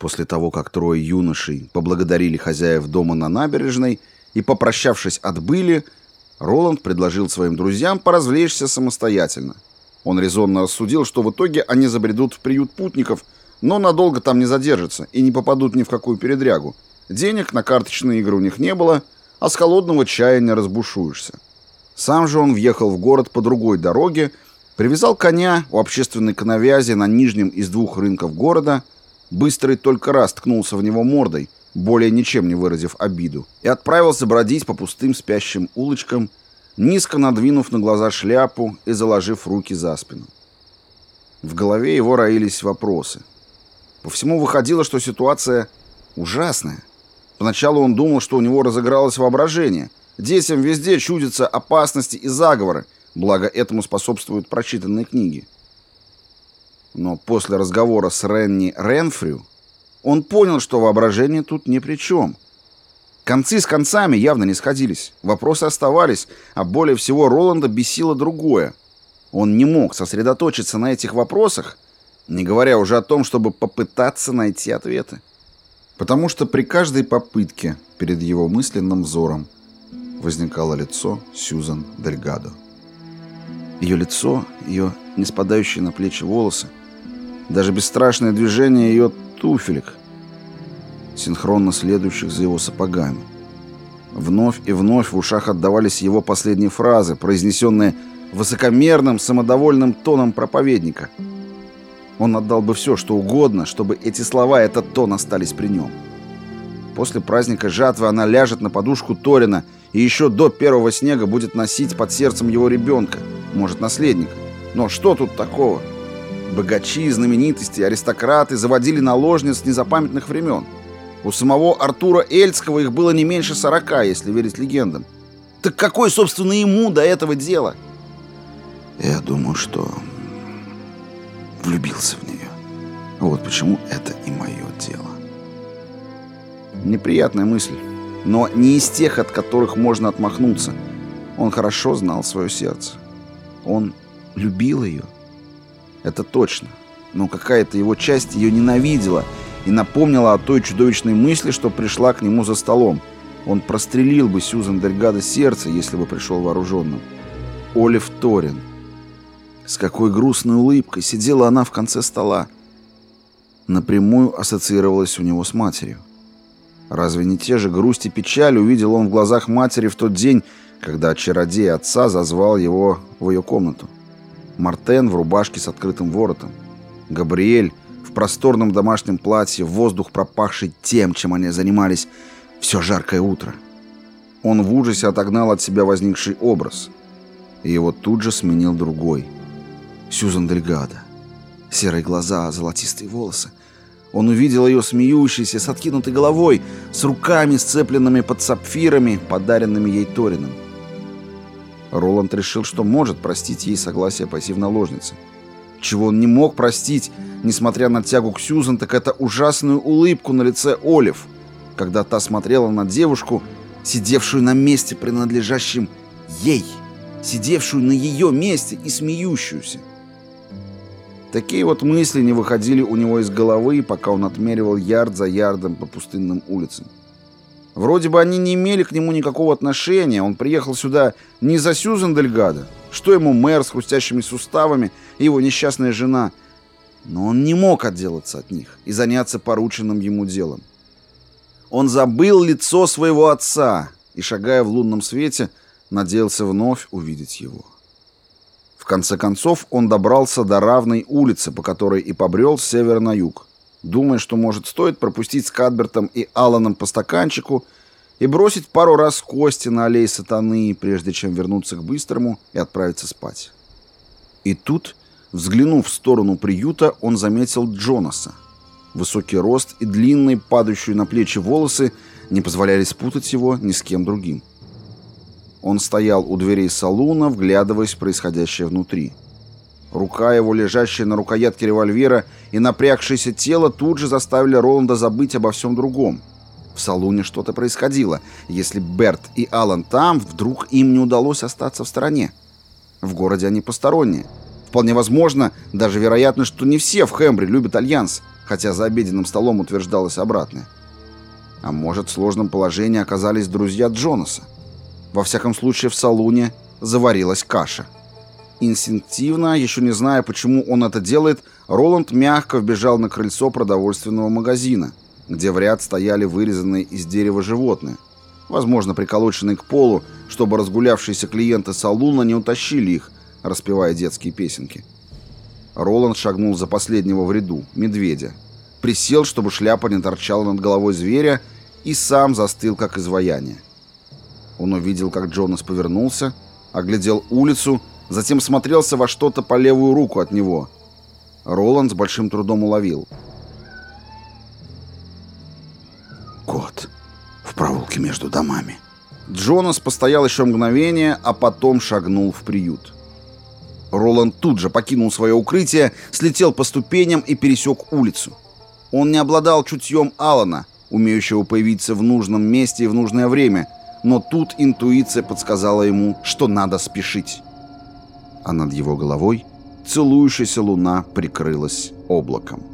После того, как трое юношей поблагодарили хозяев дома на набережной и, попрощавшись, отбыли, Роланд предложил своим друзьям поразвлечься самостоятельно. Он резонно рассудил, что в итоге они забредут в приют путников, но надолго там не задержатся и не попадут ни в какую передрягу. Денег на карточные игры у них не было, а с холодного чая не разбушуешься. Сам же он въехал в город по другой дороге, привязал коня у общественной коновязи на нижнем из двух рынков города – Быстрый только раз ткнулся в него мордой, более ничем не выразив обиду, и отправился бродить по пустым спящим улочкам, низко надвинув на глаза шляпу и заложив руки за спину. В голове его роились вопросы. По всему выходило, что ситуация ужасная. Поначалу он думал, что у него разыгралось воображение. Детям везде чудятся опасности и заговоры, благо этому способствуют прочитанные книги. Но после разговора с Ренни Ренфрю он понял, что воображение тут ни при чем. Концы с концами явно не сходились, вопросы оставались, а более всего Роланда бесило другое. Он не мог сосредоточиться на этих вопросах, не говоря уже о том, чтобы попытаться найти ответы. Потому что при каждой попытке перед его мысленным взором возникало лицо Сьюзан Дельгадо. Ее лицо, ее не спадающие на плечи волосы, даже бесстрашное движение ее туфелек, синхронно следующих за его сапогами. Вновь и вновь в ушах отдавались его последние фразы, произнесенные высокомерным, самодовольным тоном проповедника. Он отдал бы все, что угодно, чтобы эти слова, этот тон остались при нем. После праздника жатвы она ляжет на подушку Торина и еще до первого снега будет носить под сердцем его ребенка, может, наследника. Но что тут такого? Богачи, знаменитости, аристократы заводили наложниц незапамятных времен. У самого Артура Эльского их было не меньше сорока, если верить легендам. Так какой, собственно, ему до этого дела? Я думаю, что влюбился в нее. Вот почему это и мое дело. Неприятная мысль, но не из тех, от которых можно отмахнуться. Он хорошо знал свое сердце. Он любил ее. Это точно. Но какая-то его часть ее ненавидела и напомнила о той чудовищной мысли, что пришла к нему за столом. Он прострелил бы Сьюзан Дельгадо сердце, если бы пришел вооруженным. Олив Торин. С какой грустной улыбкой сидела она в конце стола. Напрямую ассоциировалась у него с матерью. Разве не те же грусть и печаль увидел он в глазах матери в тот день, когда чародей отца зазвал его в ее комнату? Мартен в рубашке с открытым воротом. Габриэль в просторном домашнем платье, воздух пропахший тем, чем они занимались все жаркое утро. Он в ужасе отогнал от себя возникший образ. И его тут же сменил другой. Сьюзан Дельгадо. Серые глаза, золотистые волосы. Он увидел ее смеющейся, с откинутой головой, с руками, сцепленными под сапфирами, подаренными ей Торином. Роланд решил, что может простить ей согласие пойти в наложницы. Чего он не мог простить, несмотря на тягу к Сьюзан, так это ужасную улыбку на лице Олив, когда та смотрела на девушку, сидевшую на месте, принадлежащем ей, сидевшую на ее месте и смеющуюся. Такие вот мысли не выходили у него из головы, пока он отмеривал ярд за ярдом по пустынным улицам. Вроде бы они не имели к нему никакого отношения. Он приехал сюда не за Сьюзен Дельгадо. Что ему мэр с хрустящими суставами и его несчастная жена? Но он не мог отделаться от них и заняться порученным ему делом. Он забыл лицо своего отца и, шагая в лунном свете, надеялся вновь увидеть его. В конце концов он добрался до равной улицы, по которой и побрел с севера на юг думая, что, может, стоит пропустить с Кадбертом и Алланом по стаканчику и бросить пару раз кости на аллей сатаны, прежде чем вернуться к быстрому и отправиться спать. И тут, взглянув в сторону приюта, он заметил Джонаса. Высокий рост и длинные, падающие на плечи волосы не позволяли спутать его ни с кем другим. Он стоял у дверей салуна, вглядываясь в происходящее внутри. Рука его, лежащая на рукоятке револьвера, и напрягшееся тело тут же заставили Роланда забыть обо всем другом. В салуне что-то происходило. Если Берт и Алан там, вдруг им не удалось остаться в стороне. В городе они посторонние. Вполне возможно, даже вероятно, что не все в Хембре любят Альянс, хотя за обеденным столом утверждалось обратное. А может, в сложном положении оказались друзья Джонаса. Во всяком случае, в салуне заварилась каша. Инстинктивно, еще не зная, почему он это делает, Роланд мягко вбежал на крыльцо продовольственного магазина, где в ряд стояли вырезанные из дерева животные, возможно, приколоченные к полу, чтобы разгулявшиеся клиенты салуна не утащили их, распевая детские песенки. Роланд шагнул за последнего в ряду, медведя, присел, чтобы шляпа не торчала над головой зверя, и сам застыл, как изваяние. Он увидел, как Джонас повернулся, оглядел улицу, затем смотрелся во что-то по левую руку от него. Роланд с большим трудом уловил. «Кот в проволоке между домами». Джонас постоял еще мгновение, а потом шагнул в приют. Роланд тут же покинул свое укрытие, слетел по ступеням и пересек улицу. Он не обладал чутьем Алана, умеющего появиться в нужном месте и в нужное время, но тут интуиция подсказала ему, что надо спешить. А над его головой целующаяся луна прикрылась облаком.